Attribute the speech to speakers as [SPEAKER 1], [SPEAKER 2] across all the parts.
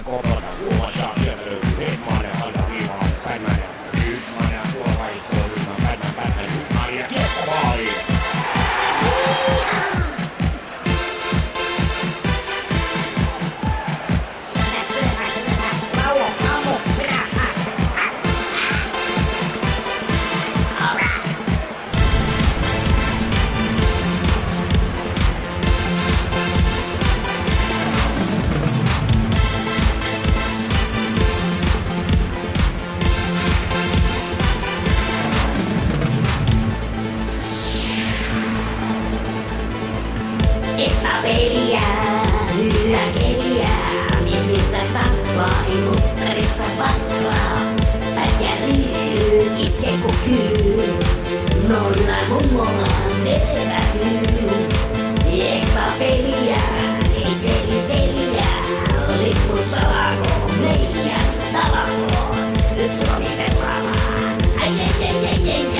[SPEAKER 1] Miten
[SPEAKER 2] Esta peliä, keliä, missä tappaa, ei mutterissa pakkaa. Pätkä ryy, iske ku kyy, noilla mummolaan selvä hyy. Esta peliä, ei seli lippu salako, meidän talako. Nyt Suomi ai ai ai ai ai ai,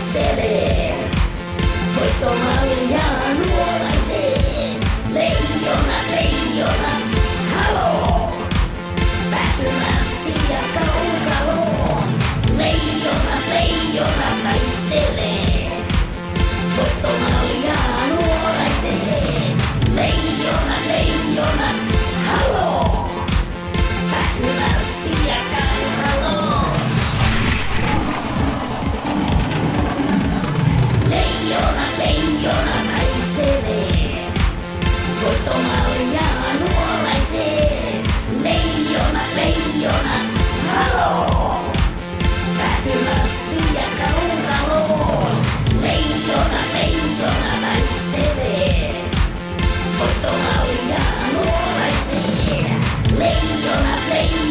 [SPEAKER 2] Spirit.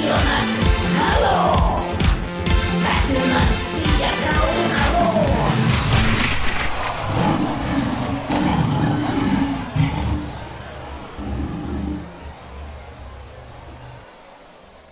[SPEAKER 2] on us.